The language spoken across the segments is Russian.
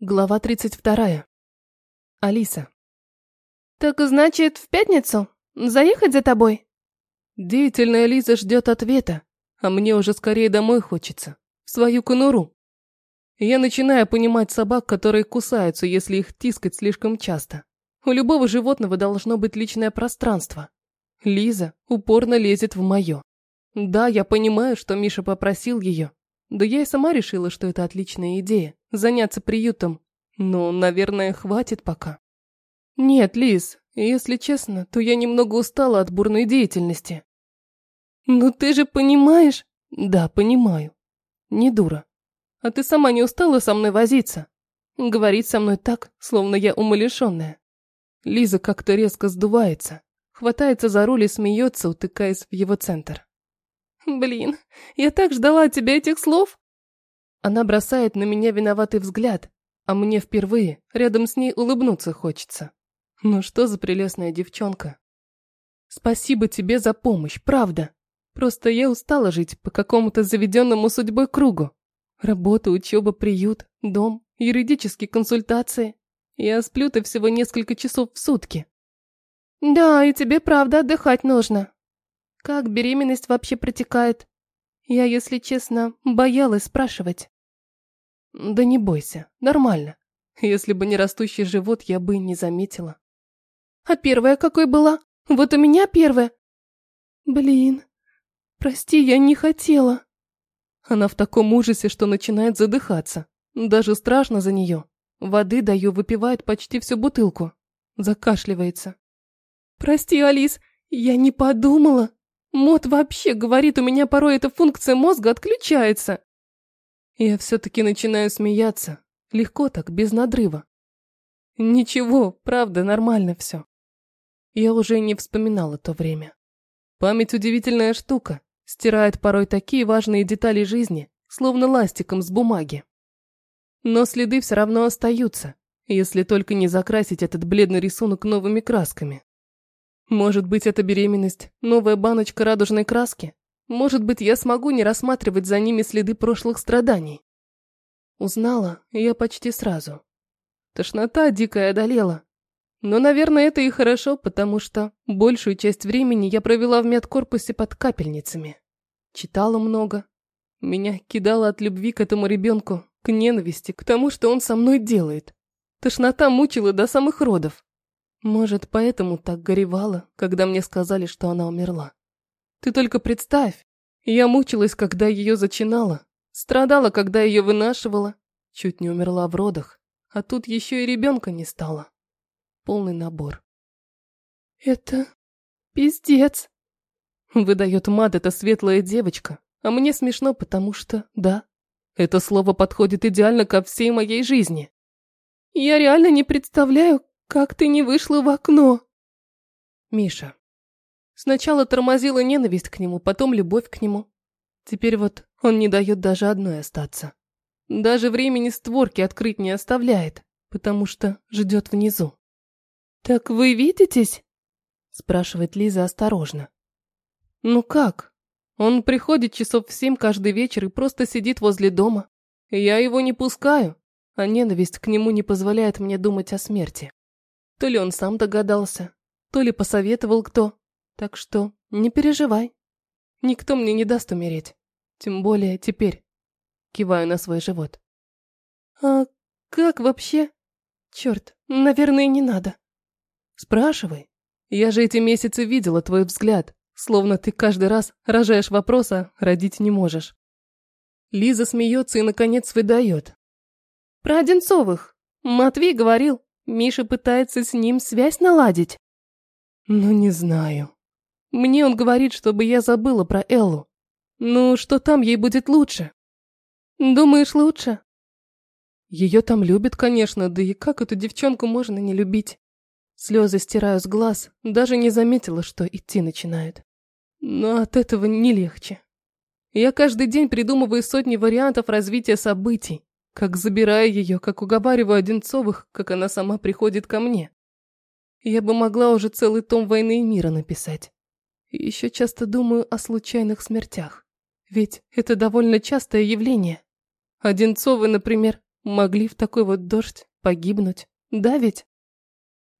Глава 32. Алиса. «Так значит, в пятницу? Заехать за тобой?» Деятельная Лиза ждет ответа, а мне уже скорее домой хочется. В свою конуру. Я начинаю понимать собак, которые кусаются, если их тискать слишком часто. У любого животного должно быть личное пространство. Лиза упорно лезет в мое. Да, я понимаю, что Миша попросил ее. Да я и сама решила, что это отличная идея заняться приютом. Но, наверное, хватит пока. Нет, Лиз, если честно, то я немного устала от бурной деятельности. Ну ты же понимаешь? Да, понимаю. Не дура. А ты сама не устала со мной возиться? Говорить со мной так, словно я умалишенная. Лиза как-то резко сдувается, хватается за руль и смеется, утыкаясь в его центр. Блин, я так ждала от тебя этих слов. Она бросает на меня виноватый взгляд, а мне впервые рядом с ней улыбнуться хочется. Ну что за прелестная девчонка. Спасибо тебе за помощь, правда. Просто я устала жить по какому-то заведенному судьбой кругу. Работа, учеба, приют, дом, юридические консультации. Я сплю-то всего несколько часов в сутки. Да, и тебе правда отдыхать нужно. Как беременность вообще протекает? Я, если честно, боялась спрашивать. Да не бойся, нормально. Если бы не растущий живот, я бы не заметила. А первая какой была? Вот у меня первая. Блин, прости, я не хотела. Она в таком ужасе, что начинает задыхаться. Даже страшно за нее. Воды даю, выпивает почти всю бутылку. Закашливается. Прости, Алис, я не подумала. Мод вообще говорит, у меня порой эта функция мозга отключается. Я все-таки начинаю смеяться. Легко так, без надрыва. Ничего, правда, нормально все. Я уже не вспоминала то время. Память удивительная штука. Стирает порой такие важные детали жизни, словно ластиком с бумаги. Но следы все равно остаются, если только не закрасить этот бледный рисунок новыми красками. Может быть, это беременность, новая баночка радужной краски? Может быть, я смогу не рассматривать за ними следы прошлых страданий? Узнала я почти сразу. Тошнота дикая одолела. Но, наверное, это и хорошо, потому что большую часть времени я провела в медкорпусе под капельницами. Читала много. Меня кидало от любви к этому ребенку, к ненависти, к тому, что он со мной делает. Тошнота мучила до самых родов. Может, поэтому так горевала, когда мне сказали, что она умерла. Ты только представь, я мучилась, когда ее зачинала, страдала, когда ее вынашивала, чуть не умерла в родах, а тут еще и ребенка не стало. Полный набор. Это пиздец. Выдает мат эта светлая девочка, а мне смешно, потому что, да, это слово подходит идеально ко всей моей жизни. Я реально не представляю, как ты не вышла в окно? Миша. Сначала тормозила ненависть к нему, потом любовь к нему. Теперь вот он не дает даже одной остаться. Даже времени створки открыть не оставляет, потому что ждет внизу. «Так вы видитесь?» спрашивает Лиза осторожно. «Ну как? Он приходит часов в семь каждый вечер и просто сидит возле дома. Я его не пускаю, а ненависть к нему не позволяет мне думать о смерти. То ли он сам догадался, то ли посоветовал кто. Так что не переживай. Никто мне не даст умереть. Тем более теперь. Киваю на свой живот. А как вообще? Черт, наверное, не надо. Спрашивай. Я же эти месяцы видела твой взгляд, словно ты каждый раз рожаешь вопрос, а родить не можешь. Лиза смеется и, наконец, выдает. Про Одинцовых. Матвей говорил. Миша пытается с ним связь наладить. Ну, не знаю. Мне он говорит, чтобы я забыла про Эллу. Ну, что там ей будет лучше? Думаешь, лучше? Ее там любят, конечно, да и как эту девчонку можно не любить? Слезы стираю с глаз, даже не заметила, что идти начинает. Но от этого не легче. Я каждый день придумываю сотни вариантов развития событий. Как забираю ее, как уговариваю Одинцовых, как она сама приходит ко мне. Я бы могла уже целый том «Войны и мира» написать. И еще часто думаю о случайных смертях. Ведь это довольно частое явление. Одинцовы, например, Могли в такой вот дождь погибнуть. Да ведь?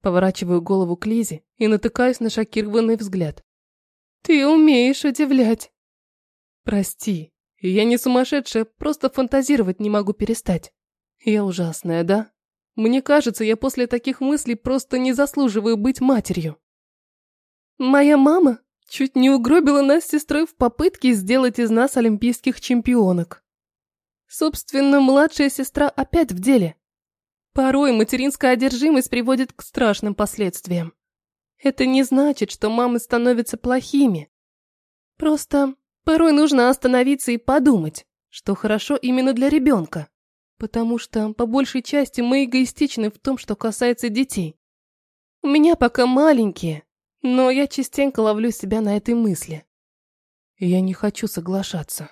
Поворачиваю голову к Лизе и натыкаюсь на шокированный взгляд. Ты умеешь удивлять. Прости, я не сумасшедшая, просто фантазировать не могу перестать. Я ужасная, да? Мне кажется, я после таких мыслей просто не заслуживаю быть матерью. Моя мама чуть не угробила нас с сестрой в попытке сделать из нас олимпийских чемпионок. Собственно, младшая сестра опять в деле. Порой материнская одержимость приводит к страшным последствиям. Это не значит, что мамы становятся плохими. Просто порой нужно остановиться и подумать, что хорошо именно для ребенка. Потому что, по большей части, мы эгоистичны в том, что касается детей. У меня пока маленькие, но я частенько ловлю себя на этой мысли. Я не хочу соглашаться.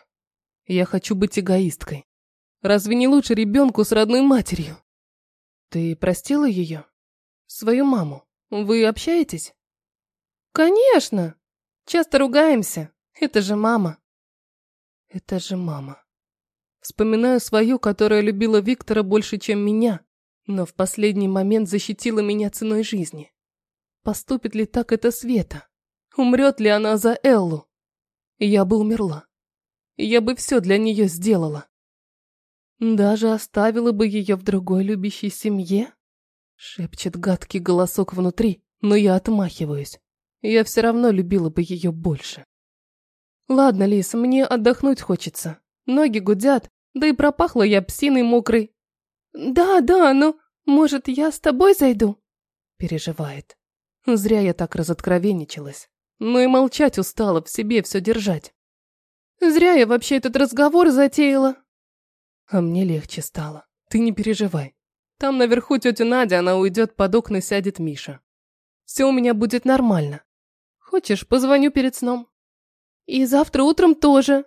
Я хочу быть эгоисткой. Разве не лучше ребенку с родной матерью? Ты простила ее? Свою маму? Вы общаетесь? Конечно. Часто ругаемся. Это же мама. Это же мама. Вспоминаю свою, которая любила Виктора больше, чем меня, но в последний момент защитила меня ценой жизни. Поступит ли так эта Света? Умрет ли она за Эллу? Я бы умерла. Я бы все для нее сделала. Даже оставила бы ее в другой любящей семье? Шепчет гадкий голосок внутри, но я отмахиваюсь. Я все равно любила бы ее больше. Ладно, Лис, мне отдохнуть хочется. Ноги гудят, да и пропахла я псиной мокрой. Да, да, но, может, я с тобой зайду? Переживает. Зря я так разоткровенничалась. Но и молчать устала, в себе все держать. Зря я вообще этот разговор затеяла. А мне легче стало. Ты не переживай. Там наверху тетя Надя, она уйдет под окна, сядет Миша. Все у меня будет нормально. Хочешь, позвоню перед сном? И завтра утром тоже.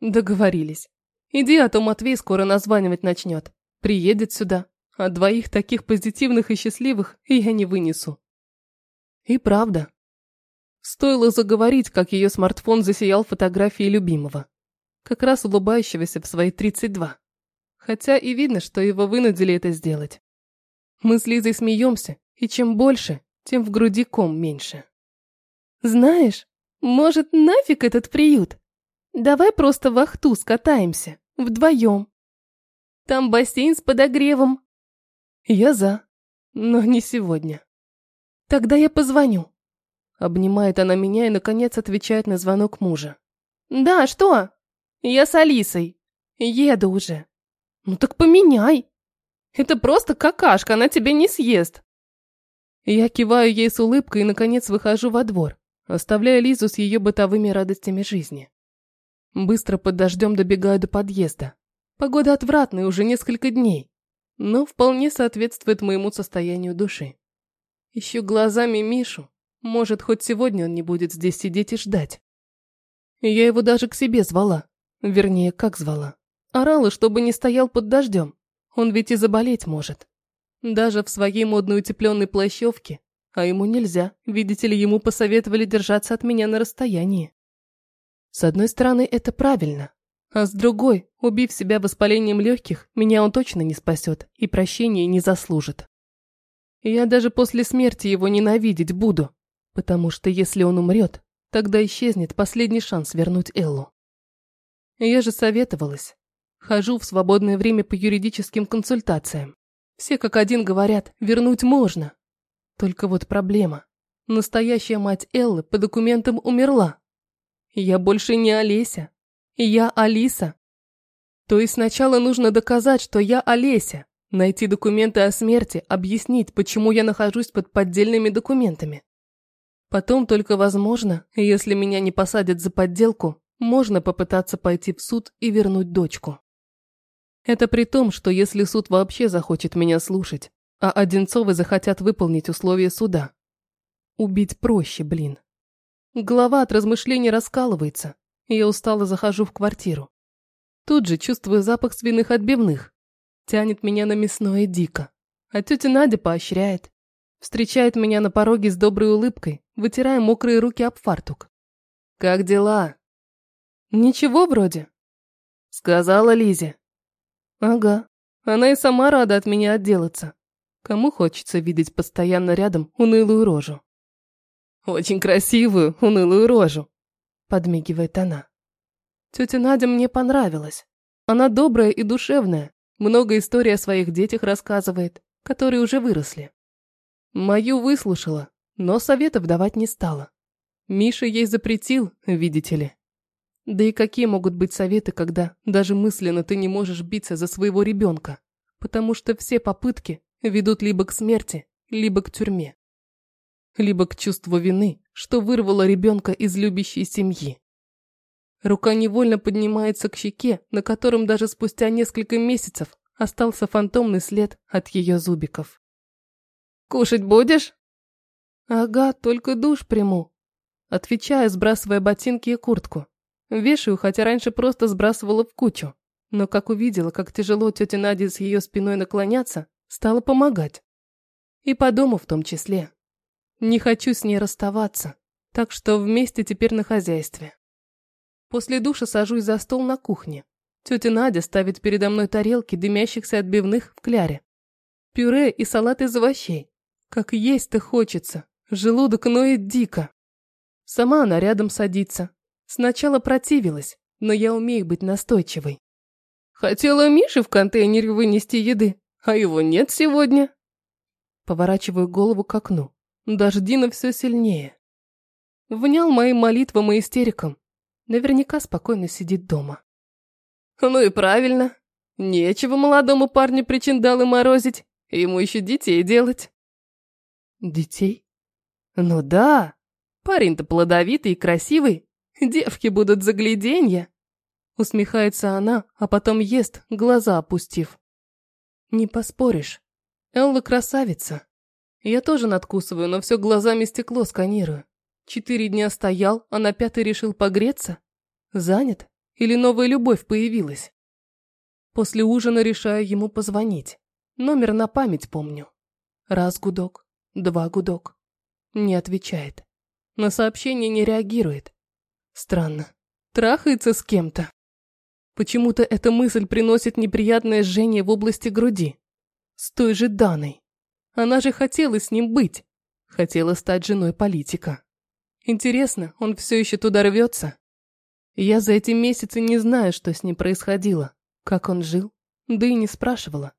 Договорились. Иди, а то Матвей скоро названивать начнет. Приедет сюда. А двоих таких позитивных и счастливых я не вынесу. И правда. Стоило заговорить, как ее смартфон засиял фотографией любимого. Как раз улыбающегося в свои 32. Хотя и видно, что его вынудили это сделать. Мы с Лизой смеемся, и чем больше, тем в груди ком меньше. Знаешь, может, нафиг этот приют? Давай просто в Ахту скатаемся, вдвоем. Там бассейн с подогревом. Я за, но не сегодня. Тогда я позвоню. Обнимает она меня и, наконец, отвечает на звонок мужа. Да, что? Я с Алисой. Еду уже. Ну так поменяй. Это просто какашка, она тебя не съест. Я киваю ей с улыбкой и, наконец, выхожу во двор, оставляя Лизу с ее бытовыми радостями жизни. Быстро под дождем добегаю до подъезда. Погода отвратная уже несколько дней, но вполне соответствует моему состоянию души. Ищу глазами Мишу. Может, хоть сегодня он не будет здесь сидеть и ждать. Я его даже к себе звала. Вернее, как звала. Орала, чтобы не стоял под дождем. Он ведь и заболеть может. Даже в своей модной утепленной плащевке. А ему нельзя, видите ли, ему посоветовали держаться от меня на расстоянии. С одной стороны, это правильно. А с другой, убив себя воспалением легких, меня он точно не спасет и прощения не заслужит. Я даже после смерти его ненавидеть буду, потому что если он умрет, тогда исчезнет последний шанс вернуть Эллу. Я же советовалась. Хожу в свободное время по юридическим консультациям. Все как один говорят, вернуть можно. Только вот проблема. Настоящая мать Эллы по документам умерла. Я больше не Олеся. Я Алиса. То есть сначала нужно доказать, что я Олеся, Найти документы о смерти, объяснить, почему я нахожусь под поддельными документами. Потом только возможно, если меня не посадят за подделку, можно попытаться пойти в суд и вернуть дочку. Это при том, что если суд вообще захочет меня слушать, а Одинцовы захотят выполнить условия суда. Убить проще, блин. Голова от размышлений раскалывается, и я устало захожу в квартиру. Тут же чувствую запах свиных отбивных. Тянет меня на мясное дико. А тетя Надя поощряет. Встречает меня на пороге с доброй улыбкой, вытирая мокрые руки об фартук. «Как дела?» «Ничего вроде», — сказала Лизе. «Ага. Она и сама рада от меня отделаться. Кому хочется видеть постоянно рядом унылую рожу? Очень красивую унылую рожу, подмигивает она. Тетя Надя мне понравилась. Она добрая и душевная, много историй о своих детях рассказывает, которые уже выросли. Мою выслушала, но советов давать не стала. Миша ей запретил, видите ли. Да и какие могут быть советы, когда даже мысленно ты не можешь биться за своего ребенка, потому что все попытки ведут либо к смерти, либо к тюрьме. Либо к чувству вины, что вырвало ребенка из любящей семьи. Рука невольно поднимается к щеке, на котором даже спустя несколько месяцев остался фантомный след от ее зубиков. «Кушать будешь?» «Ага, только душ приму». Отвечаю, сбрасывая ботинки и куртку. Вешаю, хотя раньше просто сбрасывала в кучу. Но как увидела, как тяжело тетя Надя с ее спиной наклоняться, стала помогать. И по дому в том числе. Не хочу с ней расставаться, так что вместе теперь на хозяйстве. После душа сажусь за стол на кухне. Тетя Надя ставит передо мной тарелки дымящихся отбивных в кляре. Пюре и салат из овощей. Как есть-то хочется. Желудок ноет дико. Сама она рядом садится. Сначала противилась, но я умею быть настойчивой. Хотела Мише в контейнере вынести еды, а его нет сегодня. Поворачиваю голову к окну. Дождина все сильнее. Внял моим молитвам и истерикам. Наверняка спокойно сидит дома. Ну и правильно. Нечего молодому парню причиндалы морозить. Ему еще детей делать. Детей? Ну да. Парень-то плодовитый и красивый. Девки будут загляденья. Усмехается она, а потом ест, глаза опустив. Не поспоришь. Элла красавица. Я тоже надкусываю, но все глазами стекло сканирую. Четыре дня стоял, а на пятый решил погреться? Занят? Или новая любовь появилась? После ужина решаю ему позвонить. Номер на память помню. Раз гудок, два гудок. Не отвечает. На сообщение не реагирует. Странно. Трахается с кем-то. Почему-то эта мысль приносит неприятное жжение в области груди. С той же Даной. Она же хотела с ним быть. Хотела стать женой политика. Интересно, он все еще туда рвется? Я за эти месяцы не знаю, что с ним происходило, как он жил, да и не спрашивала.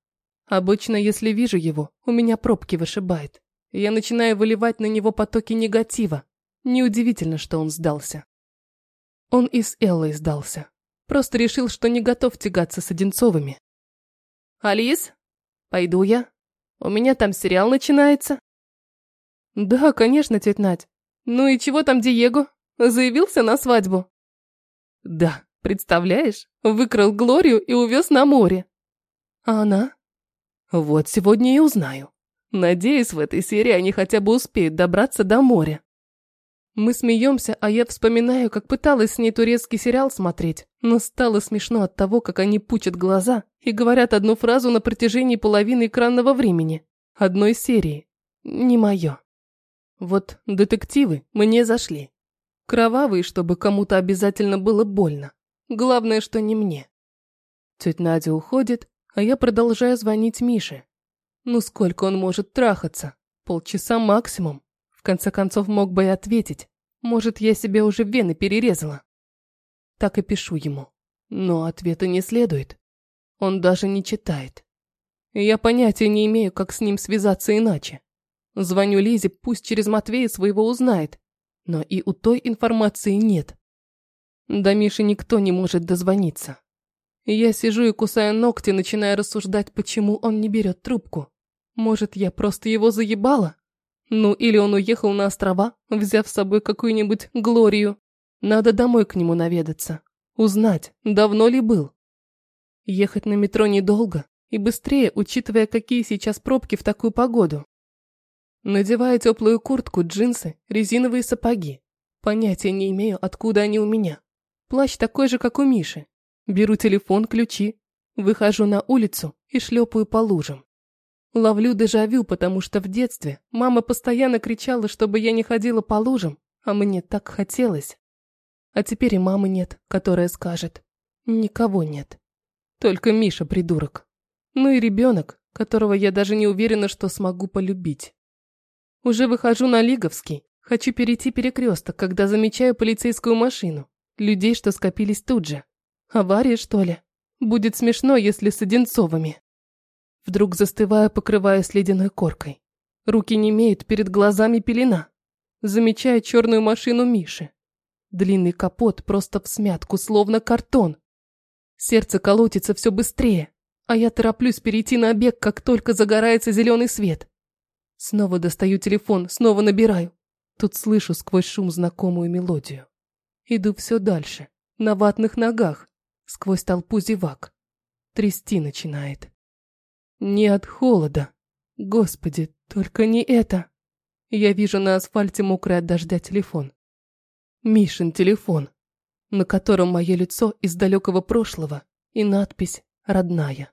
Обычно, если вижу его, у меня пробки вышибает. Я начинаю выливать на него потоки негатива. Неудивительно, что он сдался. Он и с Эллой сдался. Просто решил, что не готов тягаться с Одинцовыми. «Алис, пойду я. У меня там сериал начинается». «Да, конечно, тетя Надь. Ну и чего там Диего? Заявился на свадьбу? Да, представляешь, выкрал Глорию и увез на море. А она? Вот сегодня и узнаю. Надеюсь, в этой серии они хотя бы успеют добраться до моря. Мы смеемся, а я вспоминаю, как пыталась с ней турецкий сериал смотреть, но стало смешно от того, как они пучат глаза и говорят одну фразу на протяжении половины экранного времени. Одной серии. Не мое. Вот детективы мне зашли. Кровавые, чтобы кому-то обязательно было больно. Главное, что не мне. Тетя Надя уходит, а я продолжаю звонить Мише. Ну сколько он может трахаться? Полчаса максимум. Конце концов мог бы и ответить. Может, я себе уже вены перерезала. Так и пишу ему. Но ответа не следует. Он даже не читает. Я понятия не имею, как с ним связаться иначе. Звоню Лизе, пусть через Матвея своего узнает. Но и у той информации нет. До Миши никто не может дозвониться. Я сижу и кусаю ногти, начиная рассуждать, почему он не берет трубку. Может, я просто его заебала? Ну, или он уехал на острова, взяв с собой какую-нибудь Глорию. Надо домой к нему наведаться. Узнать, давно ли был. Ехать на метро недолго и быстрее, учитывая, какие сейчас пробки в такую погоду. Надеваю теплую куртку, джинсы, резиновые сапоги. Понятия не имею, откуда они у меня. Плащ такой же, как у Миши. Беру телефон, ключи. Выхожу на улицу и шлепаю по лужам. Ловлю дежавю, потому что в детстве мама постоянно кричала, чтобы я не ходила по лужам, а мне так хотелось. А теперь и мамы нет, которая скажет. Никого нет. Только Миша придурок. Ну и ребенок, которого я даже не уверена, что смогу полюбить. Уже выхожу на Лиговский, хочу перейти перекресток, когда замечаю полицейскую машину. Людей, что скопились тут же. Авария, что ли? Будет смешно, если с Одинцовыми. Вдруг застываю, покрываясь ледяной коркой. Руки не имеют, перед глазами пелена. Замечаю черную машину Миши. Длинный капот просто в смятку, словно картон. Сердце колотится все быстрее, а я тороплюсь перейти на бег, как только загорается зеленый свет. Снова достаю телефон, снова набираю. Тут слышу сквозь шум знакомую мелодию. Иду все дальше, на ватных ногах, сквозь толпу зевак. Трясти начинает. Не от холода. Господи, только не это. Я вижу на асфальте мокрый от дождя телефон. Мишин телефон, на котором мое лицо из далекого прошлого и надпись «Родная».